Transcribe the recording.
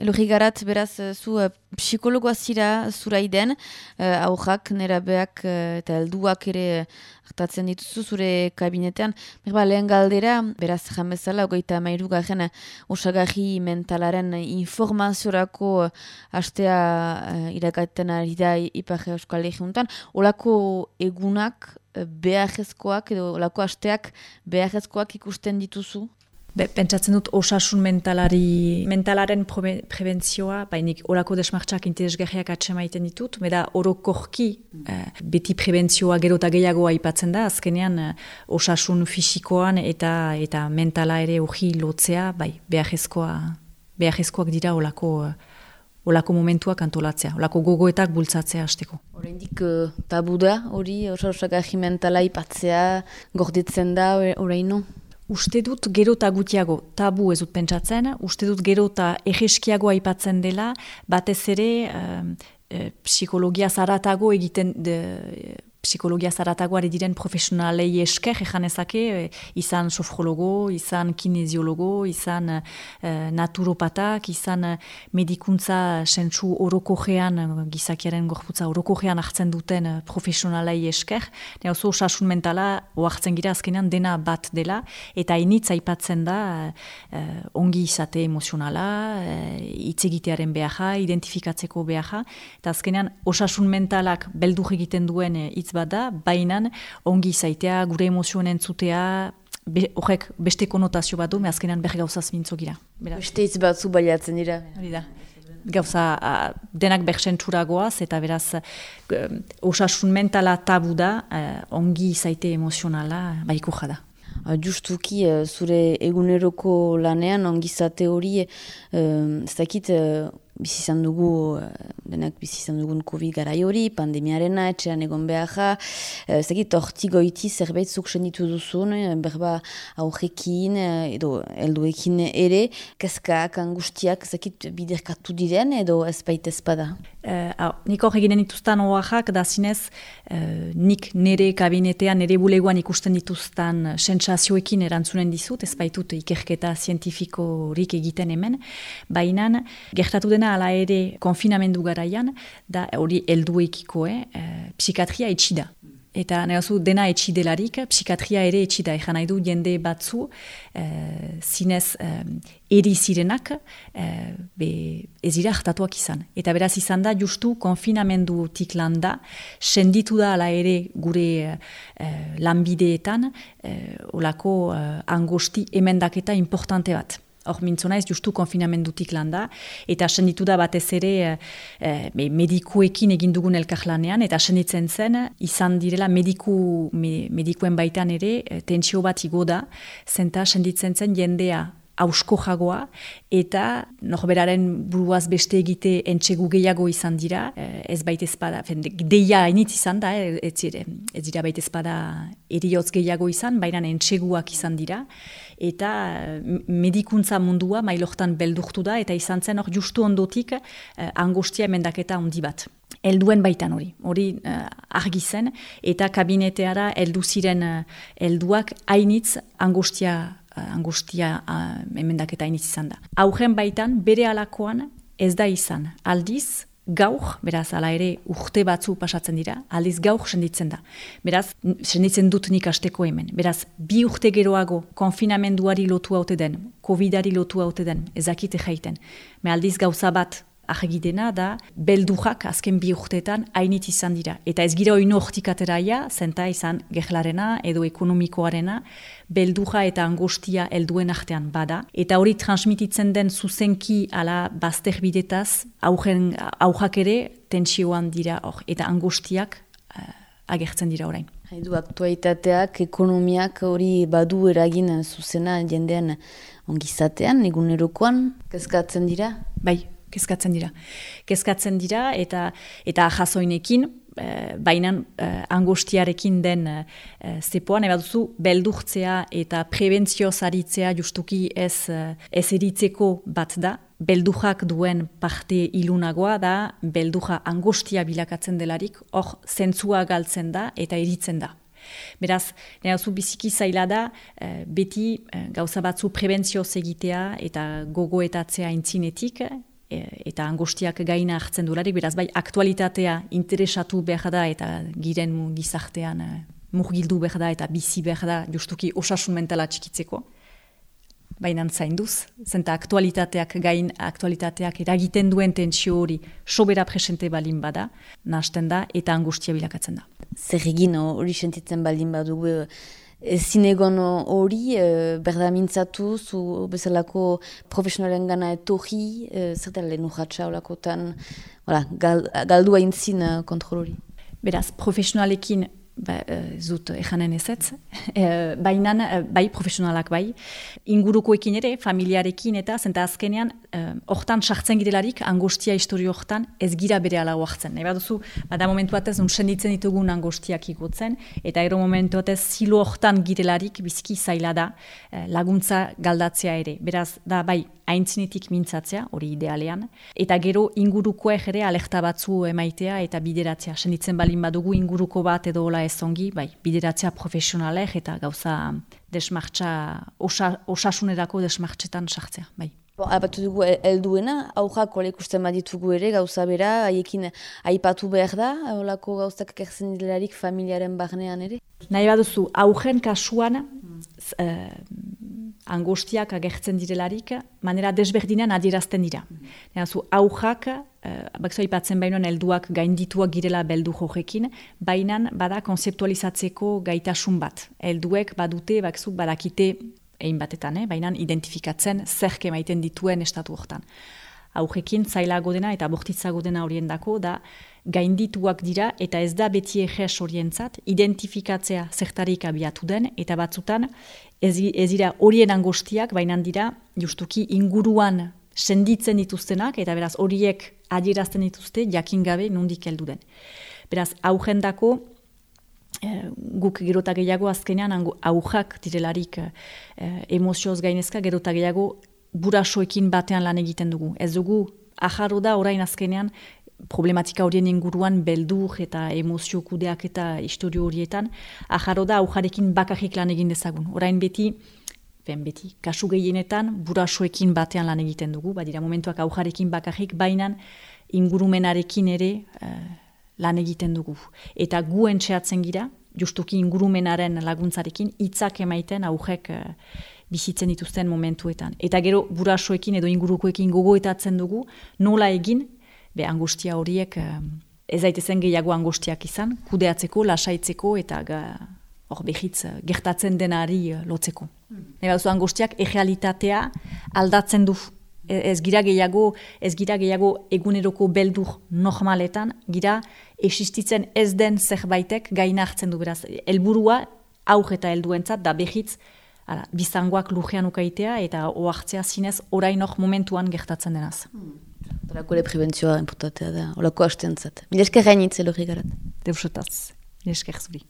Elogi garat, beraz, eh, zu uh, psikologoa zira zuraiden, uh, aurrak, nerabeak uh, eta helduak ere hartatzen dituzu zure kabinetean. Berba, lehen galdera, beraz, jamezala, ogeita mairu garen osagarri mentalaren informaziorako astea uh, irakaten ari da Ipar Euskal Egeuntan. Olako egunak beharrezkoak edo olako asteak beharrezkoak ikusten dituzu? Be, pentsatzen dut osasun mentalari, mentalaren prebentzioa, bainik orako desmartxak interesgarriak atsemaiten ditut, beda orokorki eh, beti prebentzioa gero eta gehiago aipatzen da, azkenean eh, osasun fisikoan eta eta mentala ere hori lotzea, bai, beharrezkoa, beharrezkoak dira olako, uh, olako momentuak antolatzea, olako gogoetak bultzatzea hasteko. Horendik uh, tabu da, hori osasun mentala aipatzea, gordetzen da, oraino? Uste dut gero eta gutiago tabu ez dut pentsatzen, uste dut gero eta egeskiago aipatzen dela, batez ere uh, psikologia zaratago egiten de, psikologia zaratagoare diren profesionalei esker, ezan ezake, eh, izan sofrologo, izan kineziologo, izan uh, naturopatak, izan uh, medikuntza sentsu orokogean, uh, gizakiaren gorputza orokogean hartzen duten uh, profesionalei esker, ne oso osasun mentala oartzen gira azkenean dena bat dela, eta initz aipatzen da ongi izate emozionala, hitz egitearen beharra, identifikatzeko beharra, eta azkenean osasun mentalak beldur egiten duen hitz hitz bat da, bainan ongi zaitea, gure emozioen entzutea, horrek beste konotazio bat du, me azkenan berri gauzaz mintzo gira. Beste hitz bat zu baliatzen dira. da. Gauza denak berxentsura goaz, eta beraz osasun mentala tabu da, ongi zaite emozionala, baiku jada. Justuki, zure eguneroko lanean, ongizate hori, ez dakit, bizi izan dugu, eh, denak bizi izan dugun COVID garai hori, pandemiarena, etxean egon behar, ez dakit, orti goiti zerbait zuk senditu duzun, eh, berba aurrekin, eh, edo helduekin ere, kezkak, angustiak, ez dakit, biderkatu diren, edo ez baita ezpada? Uh, nik hor eginen dituztan oaxak, da zinez, nik nire kabinetean, nire buleguan ikusten dituztan sentsazioekin erantzunen dizut, ez baitut ikerketa zientifikorik egiten hemen, baina gertatu dena ala ere konfinamendu garaian, da hori helduekiko, eh, eh psikatria etxida. Eta nehazu dena etxidelarik, psikatria ere etxida. Egan nahi du jende batzu, eh, zinez eh, eri zirenak, eh, be, ez dira hartatuak izan. Eta beraz izan da, justu konfinamendu tik landa, senditu da ala ere gure eh, lanbideetan, eh, olako eh, angosti emendaketa importante bat hor mintzona ez justu konfinamendutik landa, eta senditu da batez ere e, medikuekin egin dugun elkarlanean, eta senditzen zen, izan direla mediku, medikuen baitan ere, e, tentsio bat igo da, zenta senditzen zen jendea hausko jagoa, eta norberaren buruaz beste egite entxegu gehiago izan dira, ez baita ezpada, deia hainit izan da, ez, ez dira baita ezpada eriotz gehiago izan, baina entxeguak izan dira, eta medikuntza mundua mailortan beldurtu da, eta izan zen hor justu ondotik eh, angustia emendaketa handi bat. Elduen baitan hori, hori uh, argi zen, eta kabineteara eldu ziren uh, elduak hainitz angustia, uh, angustia uh, emendaketa hainitz izan da. Augen baitan, bere alakoan ez da izan, aldiz, gaur, beraz, ala ere urte batzu pasatzen dira, aldiz gaur senditzen da. Beraz, senditzen dut nik asteko hemen. Beraz, bi urte geroago konfinamenduari lotu haute den, COVIDari lotu haute den, ezakite jaiten. Me aldiz gauza bat argidena da beldujak azken bi urteetan hainit izan dira. Eta ez gira oinu hortik ateraia, zenta izan gehlarena edo ekonomikoarena, belduja eta angustia helduen artean bada. Eta hori transmititzen den zuzenki ala bazter bidetaz, aujak ere tensioan dira hor, eta angustiak uh, agertzen dira orain. Haidu aktualitateak, ekonomiak hori badu eragin zuzena jendean ongizatean, egunerokoan, kezkatzen dira? Bai, kezkatzen dira. Kezkatzen dira eta eta jasoinekin, e, baina e, angostiarekin den e, zepoan, eba duzu, beldurtzea eta prebentzio zaritzea justuki ez, ez eritzeko bat da, beldujak duen parte ilunagoa da, belduja angostia bilakatzen delarik, hor zentzua galtzen da eta eritzen da. Beraz, nire zu biziki zaila da, beti gauza batzu prebentzioz egitea eta gogoetatzea intzinetik, eta angostiak gaina hartzen dularik, beraz bai aktualitatea interesatu behar da eta giren gizartean e, murgildu behar da eta bizi behar da justuki osasun mentala txikitzeko. Baina zainduz, zenta aktualitateak gain aktualitateak eragiten duen tentsio hori sobera presente balin bada, nahasten da eta angustia bilakatzen da. Zer egin hori sentitzen balin badugu ezin egon hori, e, berda mintzatu, zu bezalako profesionalen gana etorri, e, zer da lehen urratxa olakotan, gal, galdua intzin e, kontrol hori. Beraz, profesionalekin ba, e, zut ejanen ezetz, e, baina bai profesionalak bai, ingurukoekin ere, familiarekin eta zenta azkenean, hortan sartzen girelarik, angostia historio hortan ez gira bere ala huartzen. Eba duzu, bada momentu batez, unsenditzen ditugun angostiak ikutzen, eta ero momentu batez, zilo hortan girelarik, bizki zaila da, laguntza galdatzea ere. Beraz, da bai, aintzinetik mintzatzea, hori idealean, eta gero inguruko ere alekta batzu emaitea eta bideratzea. Senditzen balin badugu inguruko bat edo hola ez ongi, bai, bideratzea profesionalek eta gauza desmartza, osa, osasunerako desmartzetan sartzea, bai. Abatu dugu helduena, aurrak ole ikusten baditugu ere, gauza bera, haiekin aipatu behar da, holako gauzak kerzen dilarik familiaren barnean ere? Nahi baduzu, aurren kasuan, uh, angostiak agertzen direlarik, manera desberdinean adierazten dira. Mm -hmm. aujak, uh, bakzoa ipatzen bainoan helduak gaindituak girela beldu jorekin, baina bada konzeptualizatzeko gaitasun bat. Helduek badute, bakzu badakite egin batetan, eh? baina identifikatzen zerke maiten dituen estatu hortan. Aujekin zailago dena eta bortitzago dena horiendako da gaindituak dira eta ez da beti eges horientzat identifikatzea zertarik abiatu den eta batzutan ez, dira horien angostiak baina dira justuki inguruan senditzen dituztenak eta beraz horiek adierazten dituzte jakin gabe nondik heldu den. Beraz aujendako eh, guk gerota gehiago azkenean aujak direlarik eh, emozioz gainezka gerota gehiago burasoekin batean lan egiten dugu. Ez dugu ajarro da orain azkenean problematika horien inguruan beldur eta emozio kudeak eta historio horietan, aharo da aujarekin bakarrik lan egin dezagun. Orain beti, ben beti, kasu gehienetan burasoekin batean lan egiten dugu, badira momentuak aujarekin bakarrik, bainan ingurumenarekin ere uh, lan egiten dugu. Eta guen txeatzen gira, justuki ingurumenaren laguntzarekin, hitzak emaiten aujek uh, bizitzen dituzten momentuetan. Eta gero burasoekin edo ingurukoekin gogoetatzen dugu, nola egin be angustia horiek ez daitezen gehiago angustiak izan, kudeatzeko, lasaitzeko eta hor behitz gertatzen denari eh, lotzeko. Mm. Eba angustiak egealitatea aldatzen du. E, ez gira gehiago, ez gira gehiago eguneroko beldur normaletan, gira existitzen ez den zerbaitek gaina hartzen du beraz. Elburua aur eta helduentzat da behitz bizangoak lujean ukaitea eta oartzea zinez orain hor momentuan gertatzen denaz. Mm. Horako le prebentzioa importantea da, horako hasten zat. Mil esker gainitze lorri garat. Deusotaz, mil esker zuri.